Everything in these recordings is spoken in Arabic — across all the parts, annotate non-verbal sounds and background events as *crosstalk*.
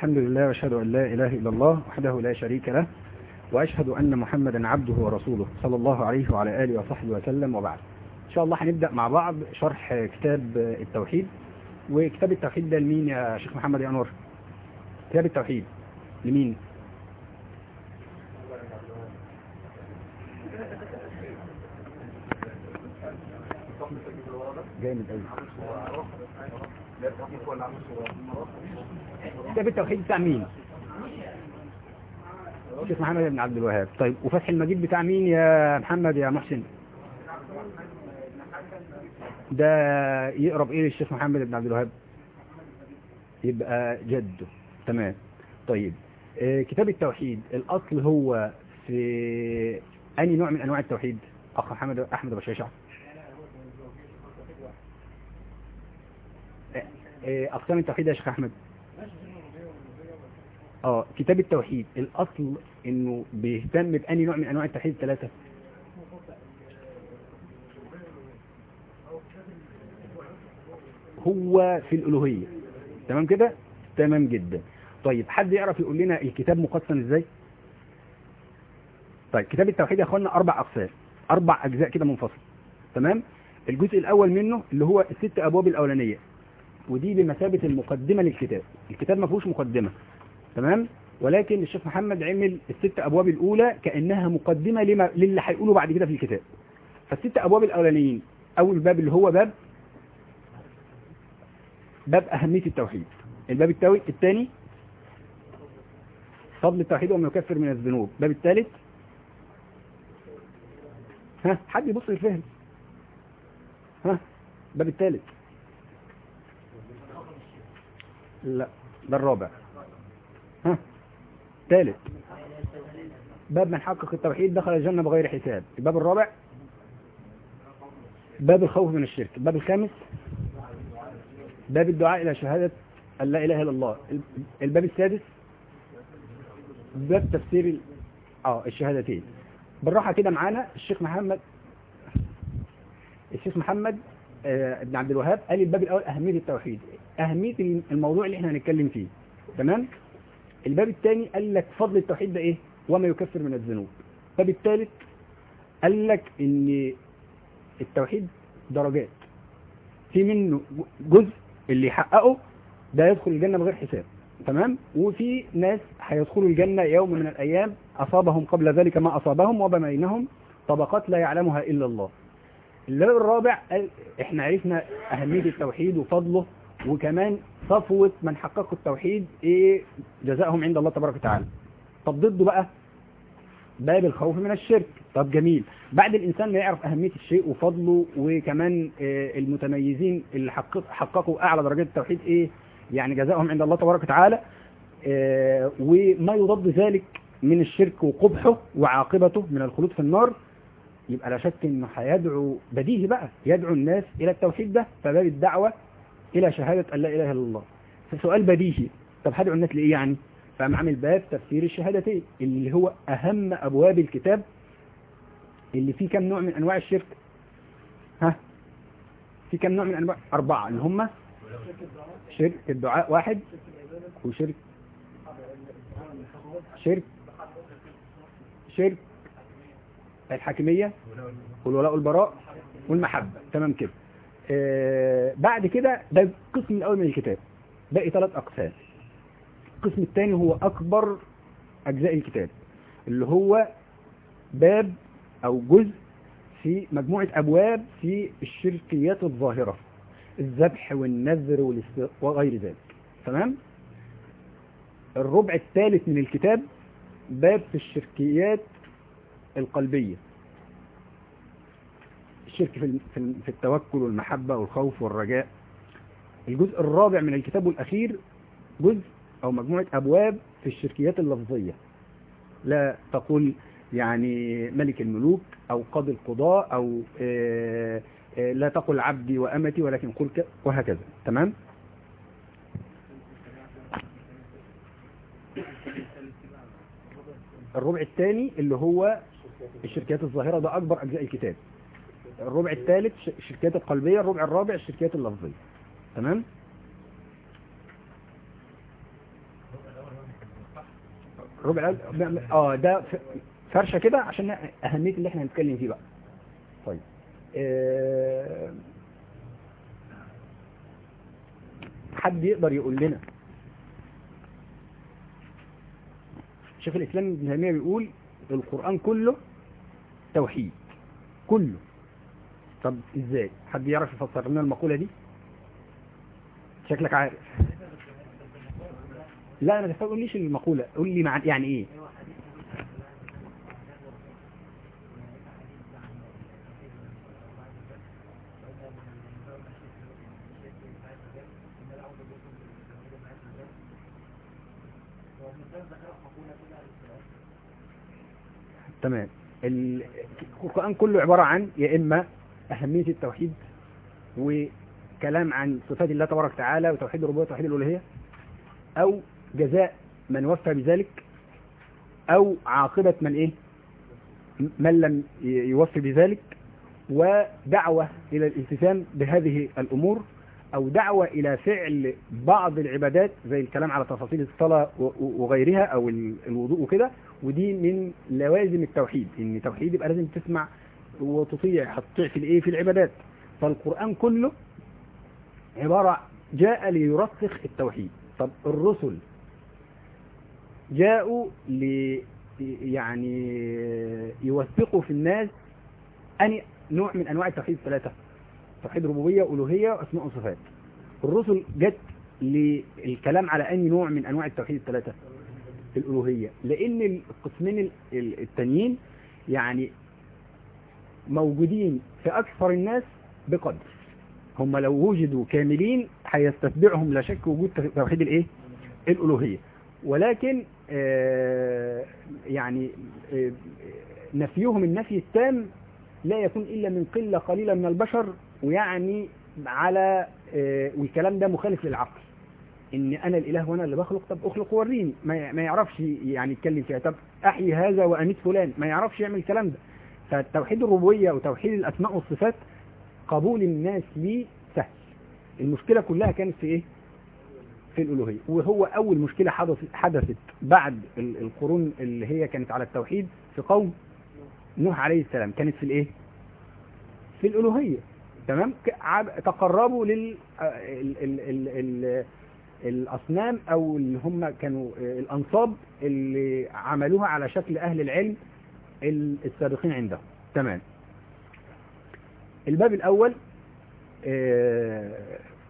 الحمد لله وأشهد أن لا إله إلا الله وحده لا شريك له وأشهد أن محمدا عبده ورسوله صلى الله عليه وعلى آله وصحبه وسلم وبعد. إن شاء الله هنبدأ مع بعض شرح كتاب التوحيد. وكتاب التوحيد ده لمين يا شيخ محمد يا أنور؟ كتاب التوحيد لمين؟ جامد قوي كتاب التوحيد بتاع مين؟ شيخ محمد بن عبد الوهاب. طيب وفتح المجيد بتاع مين يا محمد يا محسن؟ ده يقرب إيه للشيخ محمد بن عبد الوهاب؟ يبقى جده تمام. طيب آه كتاب التوحيد الأصل هو في اي نوع من أنواع التوحيد؟ أخ محمد أحمد بشاشع أقسام التوحيد يا شيخ أحمد. آه كتاب التوحيد. الأصل إنه بيهتم بأني نوع من أنواع التوحيد الثلاثة. هو في الألوهية. تمام كده؟ تمام جدا. طيب حد يعرف يقول لنا الكتاب مقسم إزاي؟ طيب كتاب التوحيد يا أخوانا أربع أقسام أربع أجزاء كده منفصل. تمام؟ الجزء الأول منه اللي هو الست أبواب الأولانية. ودي بمثابة المقدمة للكتاب. الكتاب ما فيهوش مقدمة. تمام؟ ولكن الشيخ محمد عمل الست أبواب الأولى كأنها مقدمة لما للي هيقوله بعد كده في الكتاب. فالست أبواب الأولانيين أول باب اللي هو باب باب أهمية التوحيد. الباب الثاني فضل التوحيد وما يكفر من الذنوب. الباب الثالث ها حد يبص للفهم؟ ها الباب الثالث لا ده الرابع. ها ثالث باب من حقق التوحيد دخل الجنة بغير حساب. الباب الرابع. باب الخوف من الشرك. الباب الخامس. باب الدعاء إلى شهادة لا إله إلا الله. الباب السادس. باب تفسير آه الشهادتين. بالراحة كده معانا الشيخ محمد الشيخ محمد آه ابن عبد الوهاب قال الباب الأول أهمية التوحيد. أهمية الموضوع اللي إحنا هنتكلم فيه. تمام؟ الباب الثاني قال لك فضل التوحيد ده إيه؟ وما يكفر من الذنوب. الباب الثالث قال لك إن التوحيد درجات. في منه جزء اللي يحققه ده يدخل الجنة بغير حساب. تمام؟ وفي ناس هيدخلوا الجنة يوم من الأيام أصابهم قبل ذلك ما أصابهم وبينهم طبقات لا يعلمها إلا الله. الباب الرابع قال إحنا عرفنا أهمية التوحيد وفضله وكمان صفوة من حققوا التوحيد إيه جزاءهم عند الله تبارك وتعالى. طب ضده بقى باب الخوف من الشرك. طب جميل. بعد الإنسان ما يعرف أهمية الشيء وفضله وكمان إيه المتميزين اللي حقق حققوا أعلى درجات التوحيد إيه يعني جزاءهم عند الله تبارك وتعالى إيه وما يضاد ذلك من الشرك وقبحه وعاقبته من الخلود في النار يبقى لا شك إنه هيدعو بديهي بقى يدعو الناس إلى التوحيد ده فباب الدعوة إلى شهادة أن لا إله إلا الله. فسؤال بديهي. طب هدعو الناس لإيه يعني؟ فقام عامل باب تفسير الشهادتين اللي هو أهم أبواب الكتاب اللي فيه كم نوع من أنواع الشرك؟ ها؟ في كم نوع من أنواع؟ أربعة. اللي هم شرك الدعاء واحد وشرك شرك شرك الحاكمية والولاء والبراء والمحبة. تمام كده. بعد كده ده القسم الأول من الكتاب. باقي ثلاث أقسام. القسم الثاني هو أكبر أجزاء الكتاب اللي هو باب أو جزء في مجموعة أبواب في الشركيات الظاهرة الذبح والنذر وغير ذلك. تمام؟ الربع الثالث من الكتاب باب في الشركيات القلبية. الشرك في في التوكل والمحبة والخوف والرجاء. الجزء الرابع من الكتاب الأخير جزء أو مجموعة أبواب في الشركيات اللفظية. لا تقول يعني ملك الملوك أو قاضي القضاء أو آآ آآ لا تقل عبدي وأمتي ولكن قل وهكذا. تمام؟ الربع الثاني اللي هو الشركيات الظاهرة ده أكبر أجزاء الكتاب. الربع الثالث الشركيات القلبية الربع الرابع الشركيات اللفظية. تمام؟ الأول آه ده فرشة كده عشان أهمية اللي إحنا هنتكلم فيه بقى. طيب. آه، حد يقدر يقول لنا؟ شيخ الإسلام ابن تيمية بيقول القرآن كله توحيد. كله. طب إزاي؟ حد يعرف يفسر لنا المقولة دي؟ شكلك عارف. لا أنا ما تقوليش المقولة قول لي يعني إيه؟ تمام. القرآن كله عبارة عن يا إما أهمية التوحيد وكلام عن صفات الله تبارك وتعالى وتوحيد الربوبية وتوحيد الألوهية أو جزاء من وفى بذلك أو عاقبة من إيه؟ من لم يوفي بذلك ودعوة إلى الالتزام بهذه الأمور أو دعوة إلى فعل بعض العبادات زي الكلام على تفاصيل الصلاة وغيرها أو الوضوء وكده ودي من لوازم التوحيد إن التوحيد يبقى لازم تسمع وتطيع هتطيع في الإيه؟ في العبادات. فالقرآن كله عبارة جاء ليرسخ التوحيد. طب الرسل جاءوا ل يعني يوثقوا في الناس أني نوع من أنواع التوحيد. الثلاثة توحيد ربوبية ألوهية وأسماء وصفات. الرسل جت للكلام على أي نوع من أنواع التوحيد. الثلاثة الألوهية. لأن القسمين التانيين يعني موجودين في أكثر الناس بقدر. هم لو وجدوا كاملين هيستتبعهم لا شك وجود توحيد الإيه؟ الألوهية. ولكن آه يعني آه نفيهم النفي التام لا يكون إلا من قلة قليلة من البشر ويعني على آه والكلام ده مخالف للعقل. إن أنا الإله وأنا اللي بخلق طب أخلق وريني. ما يعرفش يعني يتكلم فيها. طب أحيي هذا وأميت فلان. ما يعرفش يعمل الكلام ده. فتوحيد الربوبية وتوحيد الأسماء والصفات قبول الناس ليه سهل المشكلة كلها كانت في إيه؟ في الألوهية. وهو أول مشكلة حدثت حدثت بعد القرون اللي هي كانت على التوحيد في قوم نوح عليه السلام. كانت في الإيه؟ في الألوهية. تمام؟ تقربوا لل ال ال ال الأصنام أو اللي هم كانوا الأنصاب اللي عملوها على شكل أهل العلم السابقين عندهم تمام. الباب الأول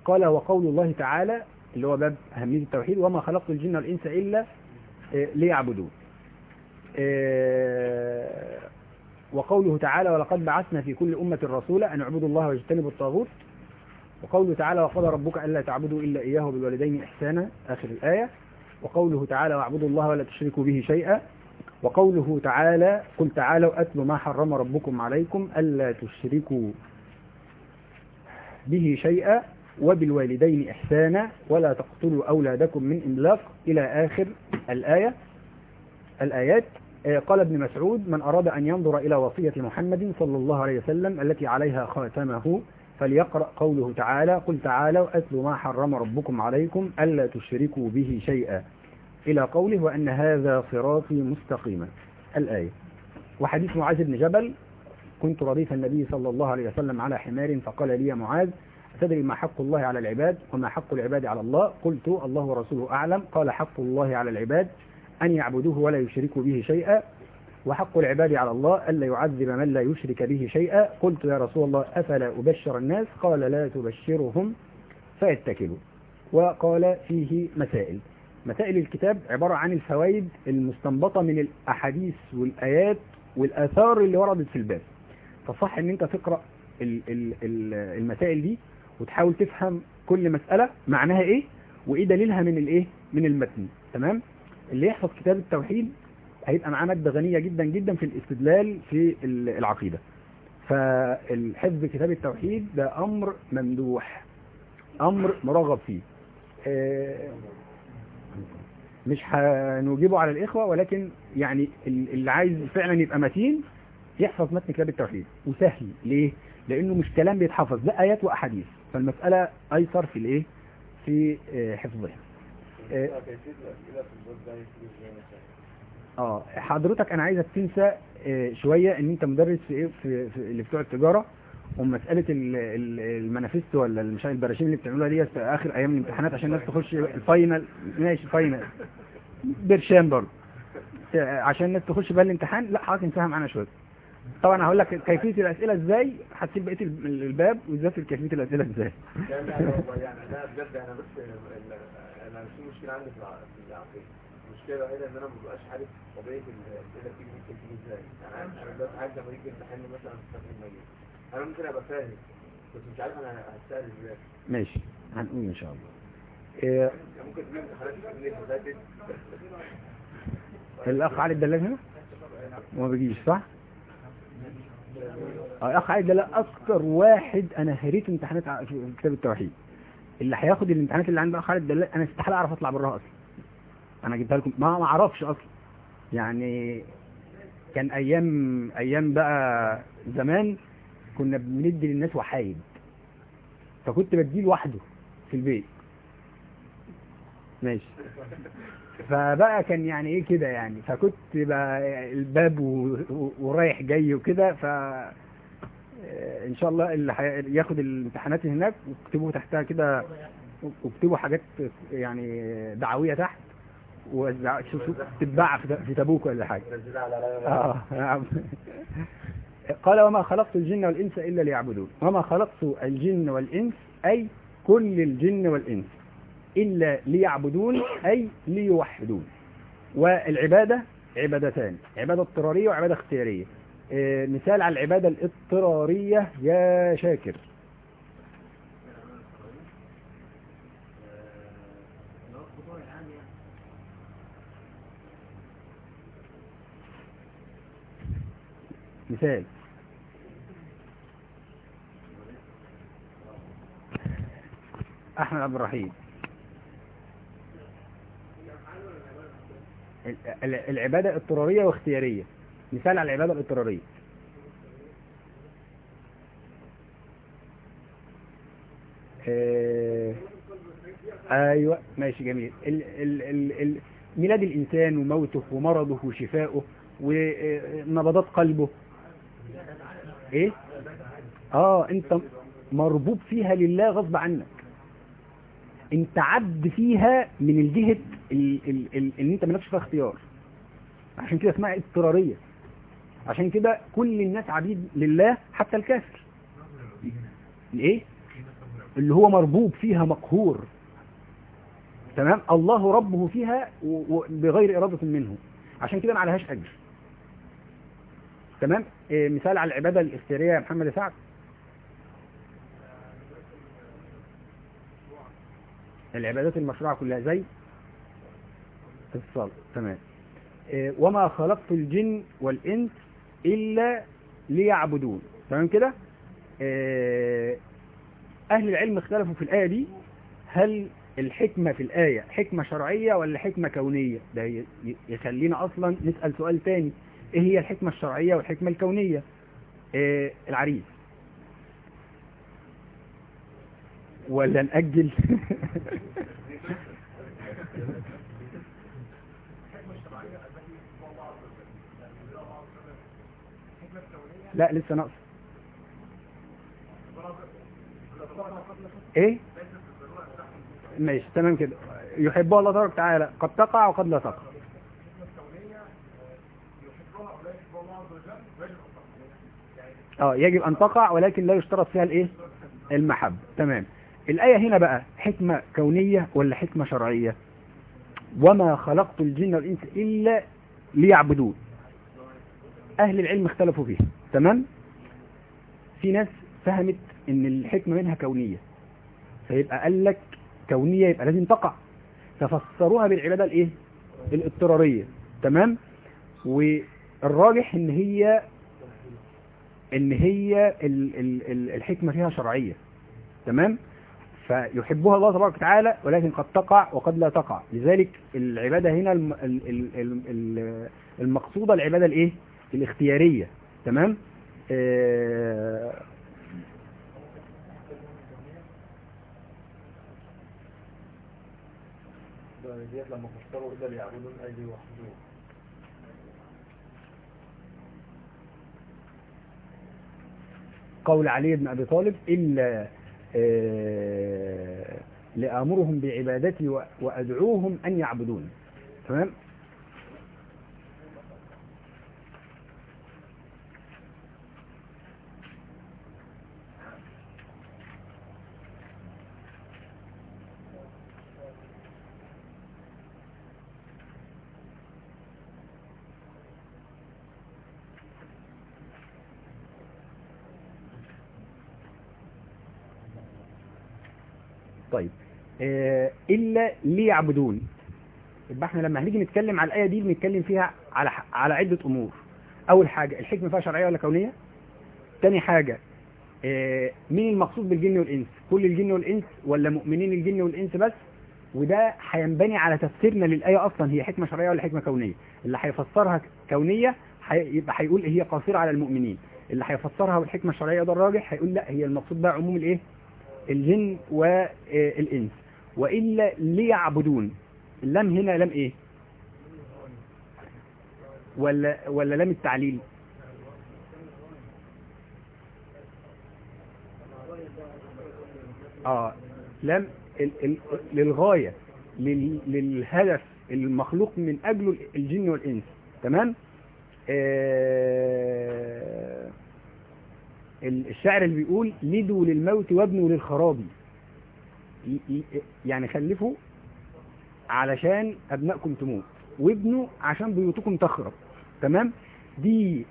قال وقول الله تعالى اللي هو باب أهمية التوحيد وما خلقت الجن والإنس إلا ليعبدون. وقوله تعالى ولقد بعثنا في كل أمة رسولا أن اعبدوا الله واجتنبوا الطاغوت. وقوله تعالى وقضى ربك ألا تعبدوا إلا إياه وبالوالدين إحسانا. آخر الآية. وقوله تعالى واعبدوا الله ولا تشركوا به شيئا. وقوله تعالى قل تعالوا أتلوا ما حرم ربكم عليكم ألا تشركوا به شيئا وبالوالدين إحسانا ولا تقتلوا أولادكم من إملاق إلى آخر الآية الآيات. قال ابن مسعود من أراد أن ينظر إلى وصية محمد صلى الله عليه وسلم التي عليها خاتمه فليقرأ قوله تعالى قل تعالوا أتلوا ما حرم ربكم عليكم ألا تشركوا به شيئا. إلى قوله وأن هذا صراطي مستقيما. الآية. وحديث معاذ بن جبل كنت رديف النبي صلى الله عليه وسلم على حمار فقال لي معاذ تدري ما حق الله على العباد وما حق العباد على الله؟ قلت الله ورسوله أعلم. قال حق الله على العباد أن يعبدوه ولا يشركوا به شيئا وحق العباد على الله ألا يعذب من لا يشرك به شيئا. قلت يا رسول الله أفلا أبشر الناس؟ قال لا تبشرهم فيتكلوا وقال فيه مسائل. مسائل الكتاب عبارة عن الفوائد المستنبطة من الأحاديث والآيات والآثار اللي وردت في الباب. فصح إن أنت تقرأ المسائل دي وتحاول تفهم كل مسألة معناها إيه وإيه دليلها من الإيه من المتن. تمام؟ اللي يحفظ كتاب التوحيد هيبقى معاه مادة غنية جدا جدا في الاستدلال في العقيدة. فالحفظ كتاب التوحيد ده أمر ممدوح أمر مرغب فيه. مش هنجيبه على الإخوة ولكن يعني اللي عايز فعلا يبقى متين يحفظ متن كتاب التوحيد. وسهل. ليه؟ لأنه مش كلام بيتحفظ ده آيات وأحاديث. فالمسألة أيسر في الإيه؟ في حفظها. آه حضرتك أنا عايزك تنسى آه، شوية إن أنت مدرس في إيه؟ في, في اللي بتوع التجارة. ومسألة ال- ال- المانيفستو ولا مش البراشيم اللي بتعملوها دي في آخر أيام الامتحانات عشان الناس تخش ال final. ماشي final. برشام برضه. عشان الناس تخش بقى الامتحان لا حضرتك انساها معانا شوية. طبعا هقول لك كيفية الأسئلة إزاي هتسيب بقية ال- الباب وازاي في كيفية الأسئلة إزاي. يعني لا بجد أنا بس أنا في مشكله عندي في الع- في العقيده المشكلة الوحيده ان أنا ما ببقاش عارف طبيعه الاسئله بتيجي ممكن تيجي إزاي يعني أنا أنا دلوقتي عايز لما يجي امتحان مثلا في أنا ممكن أبقى فاهم بس مش عارف أنا هتسال إزاي. ماشي هنقول إن شاء الله. آه، ممكن تجيب فاتت الأخ علي الدلال هنا؟ وما بيجيش صح؟ آه الأخ علي الدلال أكتر واحد أنا هريت امتحانات في كتاب التوحيد. اللي هياخد الامتحانات اللي عند الاخ علي الدلال أنا استحالة أعرف أطلع براها أصلا. أنا جبتها لكم ما ما أعرفش أصلا. يعني كان أيام أيام بقى زمان كنا بندي للناس وحايد. فكنت بديه لوحده في البيت. ماشي. فبقى كان يعني إيه كده يعني. فكنت بقى الباب و- و- ورايح جاي وكده. ف آه، إن شاء الله اللي ياخد الامتحانات هناك واكتبوا تحتها كده. واكتبوا حاجات يعني دعوية تحت. ووزع- شوف- شوف تتباع في تابوك ولا حاجة. آه نعم. قال وما خلقت الجن والإنس إلا ليعبدون. وما خلقت الجن والإنس أي كل الجن والإنس إلا ليعبدون أي ليوحدون. والعبادة عبادتان عبادة اضطرارية وعبادة اختيارية. آه، مثال على العبادة الاضطرارية يا شاكر. مثال. أحمد عبد الرحيم. ال- ال- العبادة اضطرارية واختيارية. مثال على العبادة الاضطرارية. آه، أيوه ماشي جميل. ال ال ال ال ميلاد الإنسان وموته ومرضه وشفائه ونبضات قلبه إيه؟ آه أنت مربوط فيها لله غصب عنك. انت عبد فيها من الجهة ال- ال- ال- إن أنت مالكش فيها اختيار. عشان كده اسمها اضطرارية. عشان كده كل الناس عبيد لله حتى الكافر. إيه اللي هو مربوب فيها مقهور. تمام؟ الله ربه فيها بغير إرادة منه. عشان كده ما عليهاش أجر. تمام؟ إيه مثال على العبادة الاختيارية يا محمد سعد. العبادات المشروعة كلها زي الصلاة تمام. إيه وما خلقت الجن والإنس إلا ليعبدون. تمام كده؟ إيه أهل العلم اختلفوا في الآية دي. هل الحكمة في الآية حكمة شرعية ولا حكمة كونية؟ ده يخلينا أصلا نسأل سؤال تاني. إيه هي الحكمة الشرعية والحكمة الكونية؟ إيه العريس. ولا نأجل؟ *laughs* لا لسه ناقص إيه؟ ماشي تمام كده. يحبها الله تبارك وتعالى. قد تقع وقد لا تقع. آه يجب أن تقع ولكن لا يشترط فيها الإيه؟ المحبة تمام. الآية هنا بقى حكمة كونية ولا حكمة شرعية؟ وما خلقت الجن والإنس إلا ليعبدون. أهل العلم اختلفوا فيها. تمام؟ في ناس فهمت إن الحكمة منها كونية. فيبقى قال لك كونية يبقى لازم تقع. ففسروها بالعبادة الإيه؟ الإضطرارية. تمام؟ والراجح إن هي إن هي ال ال ال الحكمة فيها شرعية. تمام؟ فيحبها الله تبارك وتعالى ولكن قد تقع وقد لا تقع. لذلك العبادة هنا الم ال ال ال ال المقصودة العبادة الإيه؟ الاختيارية. تمام؟ آه لما فسروا إلا ليعبدون أي ليوحدون قول علي بن أبي طالب إلا آه، لآمرهم بعبادتي وأدعوهم أن يعبدون تمام طيب آه، إلا ليعبدون. يبقى إحنا لما هنيجي نتكلم على الآية دي بنتكلم فيها على على عدة أمور. أول حاجة الحكمة فيها شرعية ولا كونية؟ تاني حاجة آه، مين المقصود بالجن والإنس؟ كل الجن والإنس ولا مؤمنين الجن والإنس بس؟ وده هينبني على تفسيرنا للآية أصلا هي حكمة شرعية ولا حكمة كونية؟ اللي هيفسرها كونية يبقى هيقول هي قاصرة على المؤمنين. اللي هيفسرها بالحكمة الشرعية ده الراجح هيقول لا هي المقصود بقى عموم الإيه؟ الجن والإنس. وإلا ليعبدون. اللام هنا لام إيه؟ ولا ولا لام التعليل. ال ال للغاية لل للهدف المخلوق من أجله الجن والإنس. تمام؟ آه الشاعر اللي بيقول لدوا للموت وابنوا للخراب. ي- ي- يعني خلفوا علشان أبنائكم تموت وابنوا عشان بيوتكم تخرب تمام؟ دي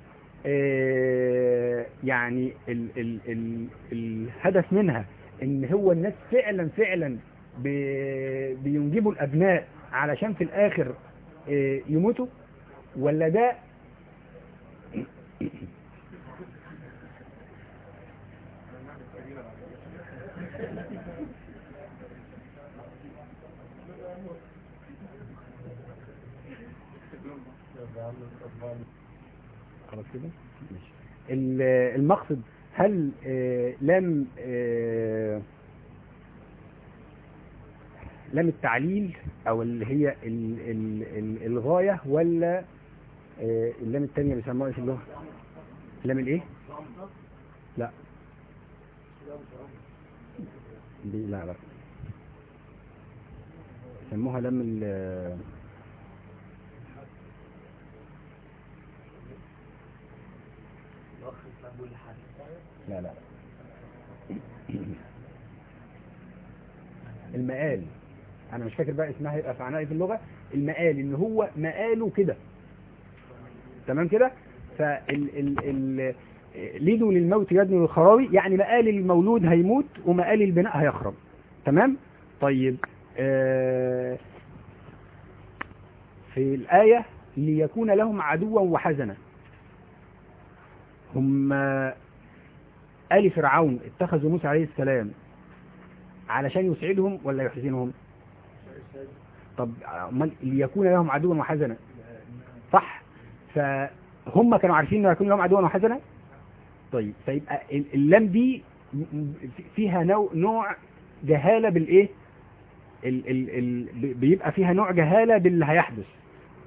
آه يعني ال ال ال الهدف منها إن هو الناس فعلا فعلا بي- بينجبوا الأبناء علشان في الآخر آه يموتوا؟ ولا ده خلاص كده ماشي ال- المقصد هل آه، لم آه، لم التعليل أو اللي هي ال- ال- ال- الغاية ولا آه، اللام التانية بيسموها في اللغة لام الإيه؟ لا. لا لا. يسموها لام ال لا لا. المقال أنا مش فاكر بقى اسمها هيبقى إيه في اللغة المقال إن هو مقاله كده. تمام كده؟ فال ال ال ليدوا للموت يدنو للخراوي؟ يعني مقال المولود هيموت ومقال البناء هيخرب. تمام؟ طيب آه في الآية ليكون لهم عدوا وحزنا. هم آل فرعون اتخذوا موسى عليه السلام علشان يسعدهم ولا يحزنهم؟ طب ليكون لهم عدوا وحزنا. صح. فهم كانوا عارفين إنه يكون لهم عدوا وحزنا؟ طيب فيبقى ال- اللام دي فيها نوع جهالة بالإيه؟ ال ال ال بيبقى فيها نوع جهالة باللي هيحدث.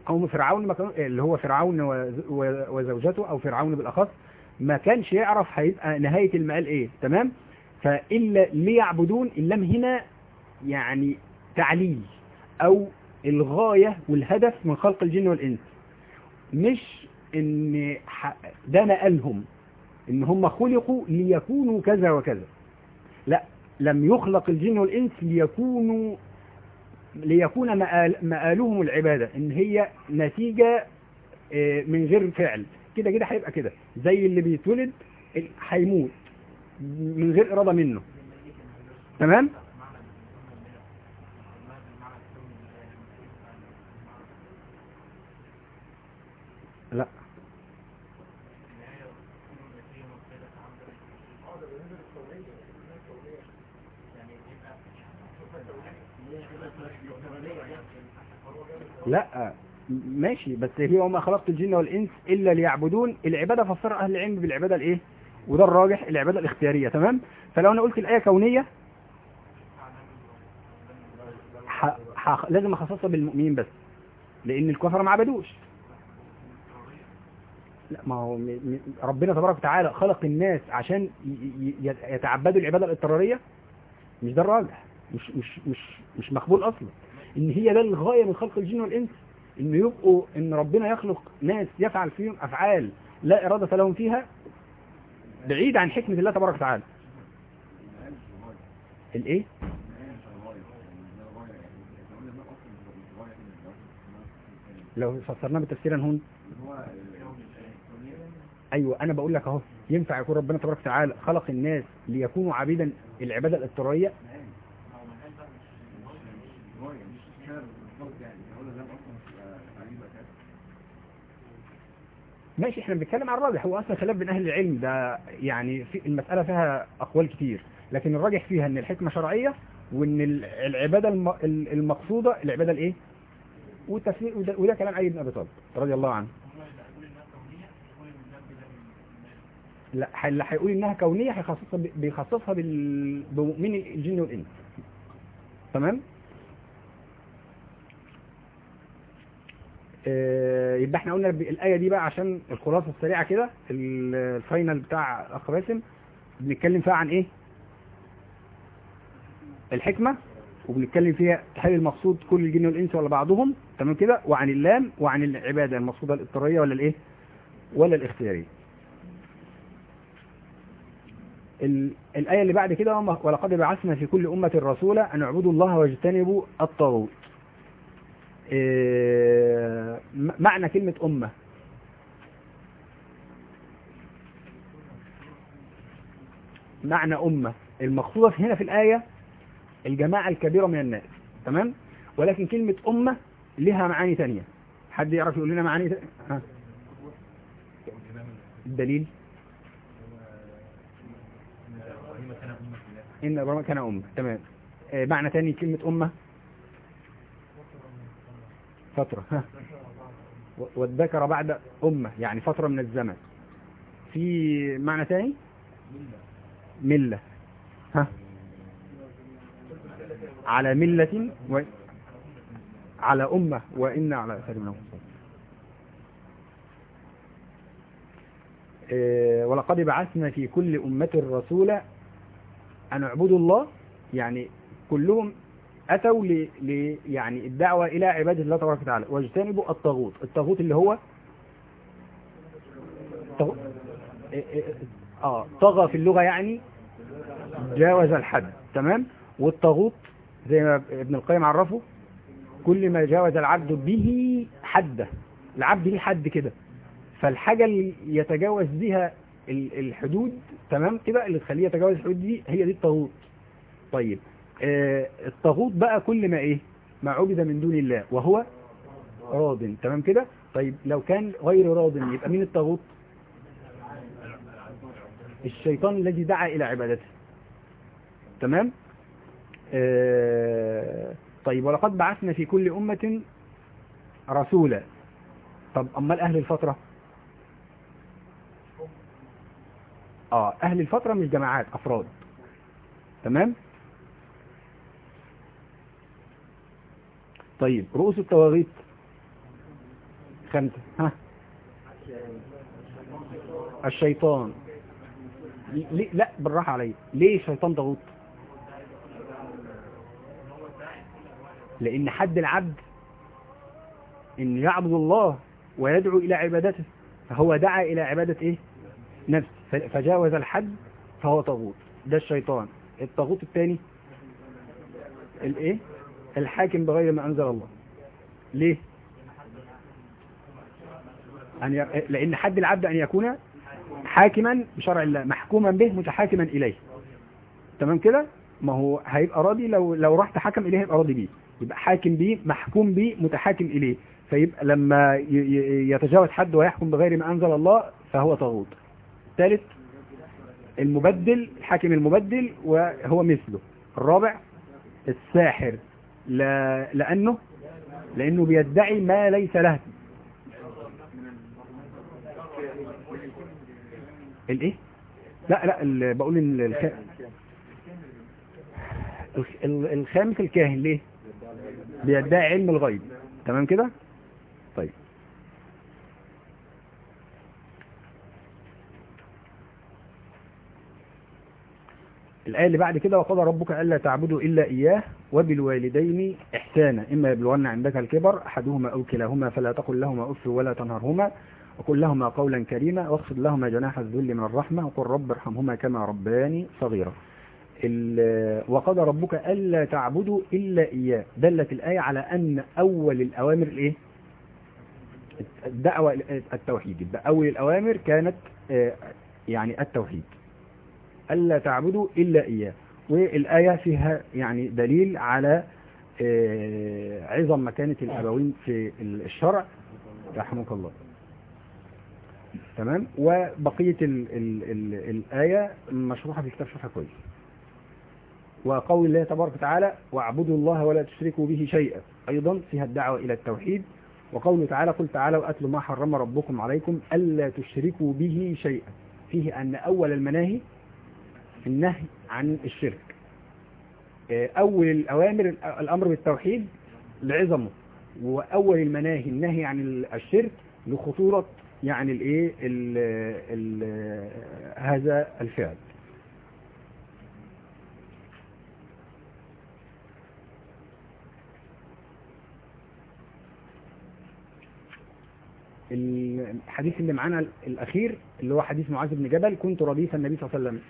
قوم فرعون اللي هو فرعون وزوجته أو فرعون بالأخص ما كانش يعرف هيبقى نهاية المقال إيه تمام؟ فإلا ليعبدون اللام هنا يعني تعليل أو الغاية والهدف من خلق الجن والإنس. مش ح- ده مقالهم إن هم خلقوا ليكونوا كذا وكذا. لا لم يخلق الجن والإنس ليكونوا ليكون مآل مآلهم العبادة إن هي نتيجة آه، من غير فعل. كده كده هيبقى كده. زي اللي بيتولد هيموت من غير إرادة منه. تمام؟ لا. لا. ماشي بس هي وما خلقت الجن والإنس إلا ليعبدون العبادة فسر أهل العلم بالعبادة الإيه؟ وده الراجح العبادة الاختيارية تمام؟ فلو أنا قلت الآية كونية ح... ح... لازم أخصصها بالمؤمنين بس لأن الكفر ما عبدوش. لا ما هو م- م- ربنا تبارك وتعالى خلق الناس عشان ي- يتعبدوا العبادة الاضطرارية؟ مش ده الراجح مش مش مش مش مقبول أصلا. إن هي ده الغاية من خلق الجن والإنس. ان يبقوا إن ربنا يخلق ناس يفعل فيهم أفعال لا إرادة لهم فيها بعيد عن حكمة الله تبارك وتعالى. الإيه؟ لو فسرناه بتفسيرا هون أيوه أنا بقول لك أهو ينفع يكون ربنا تبارك وتعالى خلق الناس ليكونوا عبيدا العبادة الاضطراريه ماشي إحنا بنتكلم عن الراجح. هو أصلا خلاف بين أهل العلم ده يعني في المسألة فيها أقوال كتير. لكن الراجح فيها إن الحكمة شرعية وإن ال- العبادة الم- ال- المقصودة العبادة الإيه؟ والتفسير وده, وده كلام علي بن أبي طالب رضي الله عنه. لا اللي هيقول إنها كونية هيخصصها بيخصصها بمؤمني الجن والإنس. تمام آه، يبقى إحنا قلنا الآية دي بقى عشان الخلاصة السريعة كده ال- الفاينل بتاع اخ باسم بنتكلم فيها عن إيه؟ الحكمة وبنتكلم فيها هل المقصود كل الجن والإنس ولا بعضهم؟ تمام كده؟ وعن اللام وعن العبادة المقصودة الاضطرارية ولا الإيه؟ ولا الاختيارية. ال- الآية اللي بعد كده ولقد بعثنا في كل أمة رسولا أن اعبدوا الله واجتنبوا الطاغوت. معنى كلمة أمة. معنى أمة. المقصودة هنا في الآية الجماعة الكبيرة من الناس. تمام؟ ولكن كلمة أمة لها معاني تانية. حد يعرف يقول لنا معاني تانية ها. الدليل؟ إن إبراهيم كان أمة. تمام. آه، معنى تاني كلمة أمة؟ فترة. والذكر بعد أمة يعني فترة من الزمن. في معنى تاني؟ ملة. ها. على ملة و... على أمة وإن على أثر منهم آه، ولقد بعثنا في كل أمة رسولا أن اعبدوا الله يعني كلهم أتوا ل... ل... يعني الدعوة إلى عبادة الله تبارك وتعالى واجتنبوا الطاغوت الطاغوت اللي هو إيه آه طغى في اللغة يعني جاوز الحد تمام؟ والطاغوت زي ما ابن القيم عرفه كل ما جاوز العبد به حده العبد ليه حد كده فالحاجة اللي يتجاوز بها ال- الحدود تمام؟ كده اللي تخليه يتجاوز الحدود دي هي دي الطاغوت. طيب آه الطاغوت بقى كل ما إيه؟ ما عبد من دون الله وهو راض. تمام كده؟ طيب لو كان غير راض يبقى مين الطاغوت؟ الشيطان الذي دعا إلى عبادته. تمام؟ آه طيب ولقد بعثنا في كل أمة رسولا. طب أمال أهل الفترة؟ آه أهل الفترة مش جماعات أفراد. تمام؟ طيب رؤوس الطواغيت خمسة. ها؟ الشيطان. ليه؟ لا بالراحة علي ليه الشيطان طاغوت لأن حد العبد إن يعبد الله ويدعو إلى عبادته فهو دعا إلى عبادة إيه؟ نفس ف- فجاوز الحد فهو طاغوت. ده الشيطان. الطاغوت الثاني الإيه الحاكم بغير ما أنزل الله. ليه؟ أن ي... لأن حد العبد أن يكون حاكما بشرع الله محكوما به متحاكما إليه. تمام كده؟ ما هو هيبقى راضي لو لو راح تحكم إليه هيبقى راضي بيه. يبقى حاكم بيه محكوم بيه متحاكم إليه. فيبقى لما يتجاوز حد ويحكم بغير ما أنزل الله فهو طاغوت. ثالث المبدل الحاكم المبدل وهو مثله. الرابع الساحر. لا لأنه لأنه بيدعي ما ليس له. الإيه؟ لا لا بقول الك... الخامس الكاهن ليه؟ بيدعي علم الغيب. تمام كده؟ طيب. الآية اللي بعد كده وقضى ربك ألا تعبدوا إلا إياه وبالوالدين إحسانا. إما يبلغن عندك الكبر أحدهما أو كلاهما فلا تقل لهما أف ولا تنهرهما وقل لهما قولا كريما واخفض لهما جناح الذل من الرحمة وقل رب ارحمهما كما ربياني صغيرا. وقضى ربك ألا تعبدوا إلا إياه. دلت الآية على أن أول الأوامر الإيه؟ الدعوة التوحيد. أول الأوامر كانت آه، يعني التوحيد. ألا تعبدوا إلا إياه. والآية فيها يعني دليل على آه، عظم مكانة الأبوين في الشرع. رحمك الله. تمام؟ وبقية ال ال ال الآية مشروحة في كتاب شرح كويس. وقول الله تبارك وتعالى واعبدوا الله ولا تشركوا به شيئا. أيضا فيها الدعوة إلى التوحيد. وقوله تعالى قل تعالوا أتلوا ما حرم ربكم عليكم ألا تشركوا به شيئا. فيه أن أول المناهي النهي عن الشرك. آه، أول الأوامر الأمر بالتوحيد لعظمه وأول المناهي النهي عن الشرك لخطورة يعني الإيه؟ ال- ال- هذا الفعل. الحديث اللي معانا الأخير اللي هو حديث معاذ بن جبل كنت رديف النبي صلى الله عليه وسلم.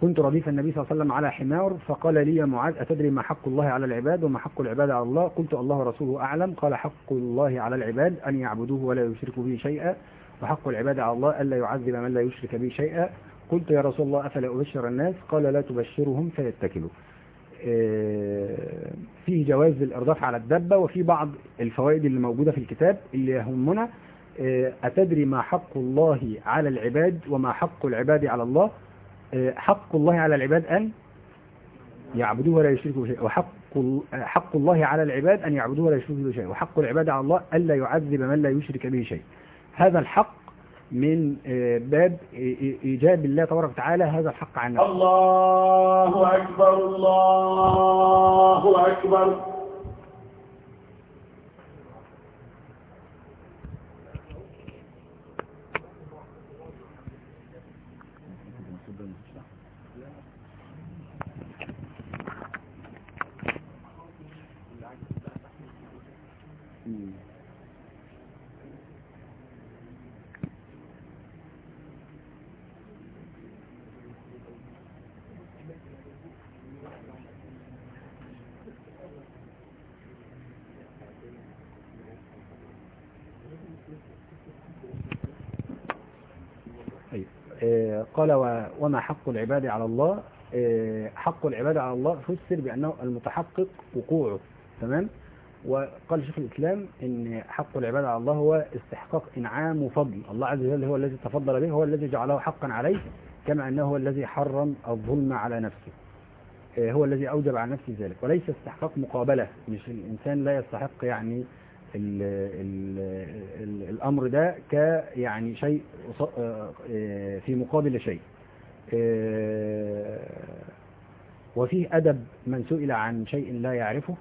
كنت رديف النبي صلى الله عليه وسلم على حمار فقال لي يا معاذ أتدري ما حق الله على العباد وما حق العباد على الله؟ قلت الله ورسوله أعلم. قال حق الله على العباد أن يعبدوه ولا يشركوا به شيئا وحق العباد على الله ألا يعذب من لا يشرك به شيئا. قلت يا رسول الله أفلا أبشر الناس؟ قال لا تبشرهم فيتكلوا. فيه جواز الإرضاف على الدبة وفي بعض الفوائد اللي موجودة في الكتاب اللي يهمنا آه، أتدري ما حق الله على العباد وما حق العباد على الله؟ آه، حق الله على العباد أن يعبدوه ولا يشركوا به شيئا وحق آه، حق الله على العباد أن يعبدوه ولا يشركوا به شيئا وحق العباد على الله ألا يعذب من لا يشرك به شيئا. هذا الحق من آه، باب إي- إيجاب الله تبارك وتعالى هذا الحق عن نفسه الله أكبر الله أكبر أيوة. آه، قال وما حق العباد على الله آه، حق العباد على الله فسر بأنه المتحقق وقوعه تمام؟ وقال شيخ الإسلام إن حق العباد على الله هو استحقاق إنعام وفضل الله عز وجل هو الذي تفضل به هو الذي جعله حقا عليه كما أنه هو الذي حرم الظلم على نفسه آه، هو الذي أوجب على نفسه ذلك وليس استحقاق مقابلة مش الإنسان لا يستحق يعني ال ال ال الأمر ده ك يعني شيء آه، آه، في مقابل شيء. آه، وفيه أدب من سئل عن شيء لا يعرفه.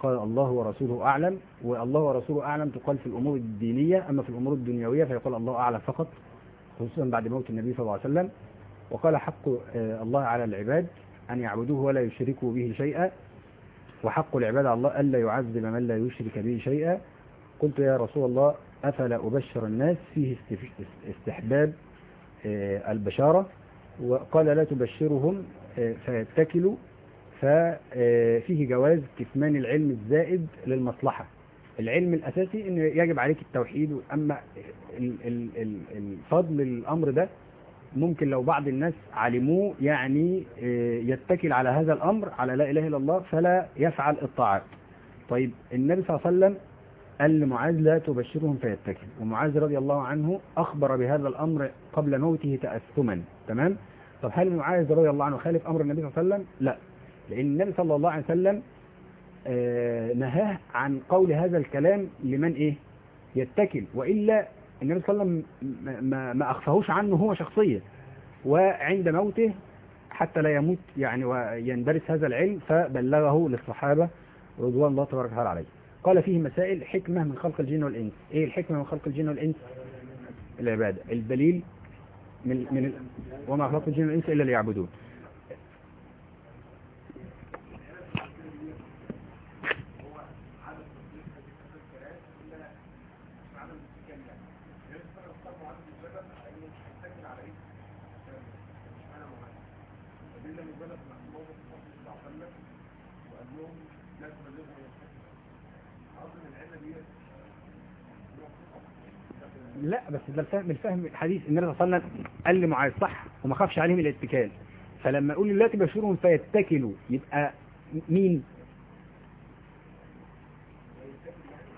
قال الله ورسوله أعلم والله ورسوله أعلم تقال في الأمور الدينية أما في الأمور الدنيوية فيقول الله أعلم فقط خصوصا بعد موت النبي صلى الله عليه وسلم. وقال حق الله على العباد أن يعبدوه ولا يشركوا به شيئا. وحق العباد على الله ألا يعذب من لا يشرك به شيئا. قلت يا رسول الله أفلا أبشر الناس فيه استحباب آه، البشارة؟ وقال لا تبشرهم آه، فيتكلوا ففيه جواز كتمان العلم الزائد للمصلحة. العلم الأساسي أن يجب عليك التوحيد أما ال- ال- ال- الفضل الأمر ده ممكن لو بعض الناس علموه يعني آه، يتكل على هذا الأمر على لا إله إلا الله فلا يفعل الطاعات. طيب النبي صلى الله عليه وسلم قال لمعاذ لا تبشرهم فيتكل. ومعاذ رضي الله عنه أخبر بهذا الأمر قبل موته تأثما. تمام؟ طب هل معاذ رضي الله عنه خالف أمر النبي صلى الله عليه وسلم؟ لا. لأن النبي صلى الله عليه وسلم آه، نهاه عن قول هذا الكلام لمن إيه؟ يتكل. وإلا النبي صلى الله عليه وسلم ما- أخفاهوش عنه هو شخصيا. وعند موته حتى لا يموت يعني ويندرس هذا العلم فبلغه للصحابة رضوان الله تبارك وتعالى عليه. قال فيه مسائل حكمة من خلق الجن والإنس. إيه الحكمة من خلق الجن والإنس؟ العبادة. الدليل من, من وما خلق الجن والإنس إلا ليعبدون. لا بس ده الفهم الفهم الحديث النبي صلى الله عليه وسلم قال لمعاذ صح وما خافش عليهم الاتكال فلما يقول لله بشرهم فيتكلوا يبقى مين؟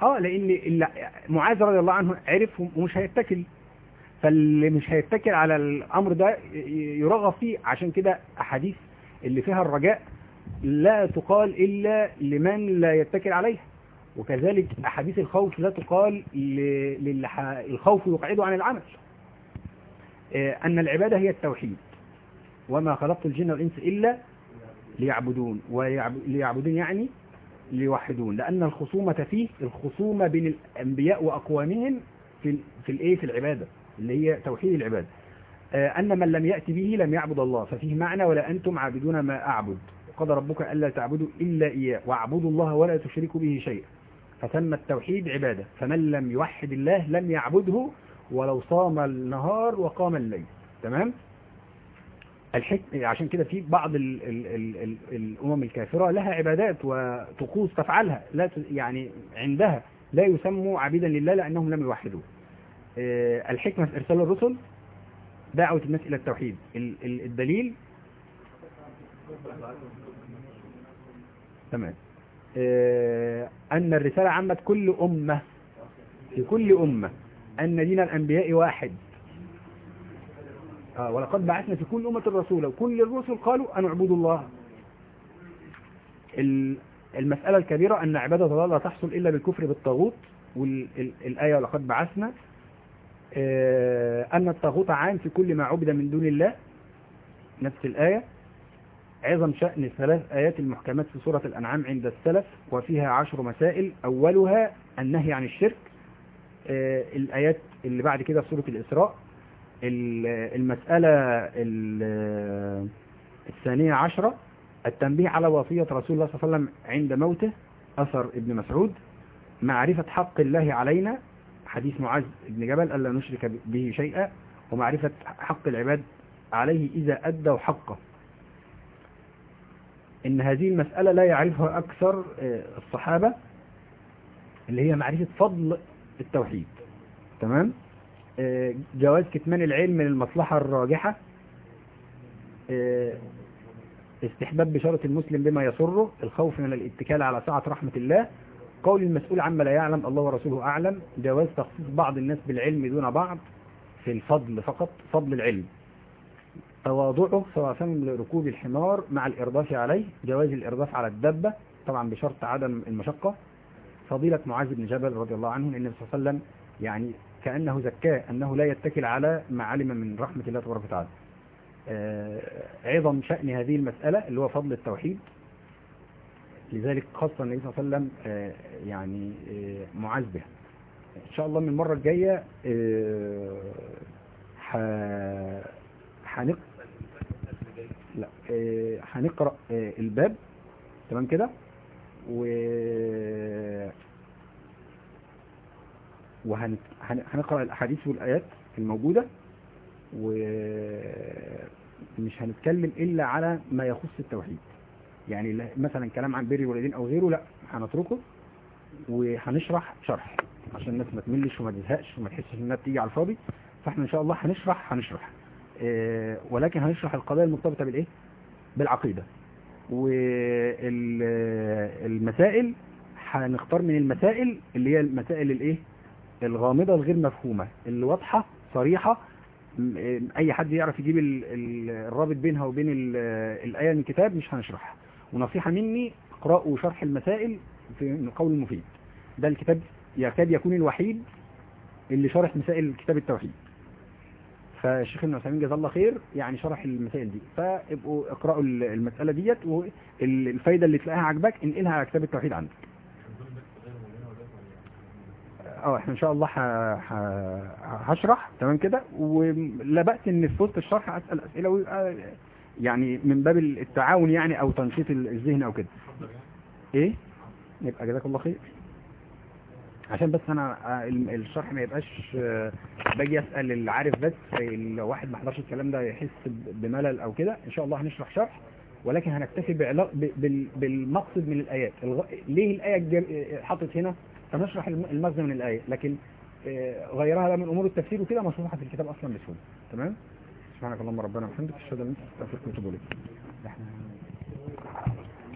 آه لأن معاذ رضي الله عنه عرف ومش هيتكل. فاللي مش هيتكل على الأمر ده يرغب فيه. عشان كده أحاديث اللي فيها الرجاء لا تقال إلا لمن لا يتكل عليها. وكذلك أحاديث الخوف لا تقال ل- للح- الخوف يقعده عن العمل. آه، أن العبادة هي التوحيد. وما خلقت الجن والإنس إلا ليعبدون وليعبدون يعني ليوحدون. لأن الخصومة فيه الخصومة بين الأنبياء وأقوامهم في في الإيه؟ في العبادة اللي هي توحيد العبادة. آه، أن من لم يأتي به لم يعبد الله ففيه معنى ولا أنتم عابدون ما أعبد. وقضى ربك ألا تعبدوا إلا إياه واعبدوا الله ولا تشركوا به شيئا. فسمى التوحيد عبادة. فمن لم يوحد الله لم يعبده ولو صام النهار وقام الليل. تمام؟ الحكم عشان كده في بعض ال ال ال ال الأمم الكافرة لها عبادات وطقوس تفعلها. لا يعني عندها. لا يسموا عبيدا لله لأنهم لم يوحدوه. آه، الحكمة في إرسال الرسل دعوة الناس إلى التوحيد. ال- ال- الدليل؟ تمام. أن الرسالة عمت كل أمة في كل أمة أن دين الأنبياء واحد. آه، ولقد بعثنا في كل أمة رسولا وكل الرسل قالوا أن اعبدوا الله. ال- المسألة الكبيرة أن عبادة الله لا تحصل إلا بالكفر بالطاغوت والآية ولقد بعثنا. آه، أن الطاغوت عام في كل ما عبد من دون الله. نفس الآية. عظم شأن ثلاث آيات المحكمات في سورة الأنعام عند السلف وفيها عشر مسائل. أولها النهي عن الشرك آه، الآيات اللي بعد كده في سورة الإسراء. ال- المسألة ال- الثانية عشرة التنبيه على وصية رسول الله صلى الله عليه وسلم عند موته أثر ابن مسعود. معرفة حق الله علينا حديث معاذ بن جبل ألا نشرك به شيئا. ومعرفة حق العباد عليه إذا أدوا حقه. إن هذه المسألة لا يعرفها أكثر آه، الصحابة اللي هي معرفة فضل التوحيد. تمام؟ آه، جواز كتمان العلم من المصلحة الراجحة آه، استحباب بشارة المسلم بما يسره الخوف من الاتكال على سعة رحمة الله قول المسؤول عما لا يعلم الله ورسوله أعلم جواز تخصيص بعض الناس بالعلم دون بعض في الفضل فقط فضل العلم. تواضعه سواء لركوب الحمار مع الإرضاف عليه جواز الإرضاف على الدبة طبعا بشرط عدم المشقة. فضيلة معاذ بن جبل رضي الله عنه النبي صلى الله عليه وسلم يعني كأنه زكاة أنه لا يتكل على ما علم من رحمة الله تبارك وتعالى. آه، عظم شأن هذه المسألة اللي هو فضل التوحيد. لذلك خاصة النبي صلى الله عليه وسلم آه، يعني آه، معاذ بها إن شاء الله من المرة الجاية ح- هنق لا آه، هنقرأ آه، الباب. تمام كده؟ و وهنقرأ الأحاديث والآيات الموجودة. ومش هنتكلم إلا على ما يخص التوحيد. يعني لا- مثلا كلام عن بر الوالدين أو غيره لا هنتركه وهنشرح شرح عشان الناس ما تملش وما تزهقش وما تحسش إنها بتيجي على الفاضي. فإحنا إن شاء الله هنشرح هنشرح. ولكن هنشرح القضايا المرتبطة بالإيه؟ بالعقيدة. والمسائل هنختار من المسائل اللي هي المسائل الإيه؟ الغامضة الغير مفهومة اللي واضحة صريحة. آه، أي حد يعرف يجيب ال- ال- الرابط بينها وبين ال- الآية من الكتاب مش هنشرحها. ونصيحة مني اقرأوا شرح المسائل في القول المفيد. ده الكتاب يكاد يكون الوحيد اللي شرح مسائل كتاب التوحيد. فالشيخ إبن عثيمين جزاه الله خير يعني شرح المسائل دي. فابقوا اقرأوا ال- المسألة ديت والفايدة اللي تلاقيها عجبك انقلها على كتاب التوحيد عندك. آه إحنا إن شاء الله. هشرح تمام كده؟ ولا بأس إن في وسط الشرح أسأل أسئلة ويبقى يعني من باب التعاون يعني أو تنشيط الذهن أو كده. إيه؟ يبقى جزاك الله خير. عشان بس أنا آه، ال- الشرح ما يبقاش آه، باجي اسأل اللي عارف بس لو واحد ما حضرش الكلام ده يحس بملل أو كده ان شاء الله هنشرح شرح ولكن هنكتفي بالمقصد من الآيات. ليه الآية الجر- حطت هنا؟ فنشرح الم- المغزى من الآية لكن آه، غيرها بقى من أمور التفسير وكده مشروحه في الكتاب أصلا بسهولة. تمام؟ سبحانك اللهم ربنا وبحمدك أشهد أن لا إله إلا أنت أستغفرك وأتوب إليك.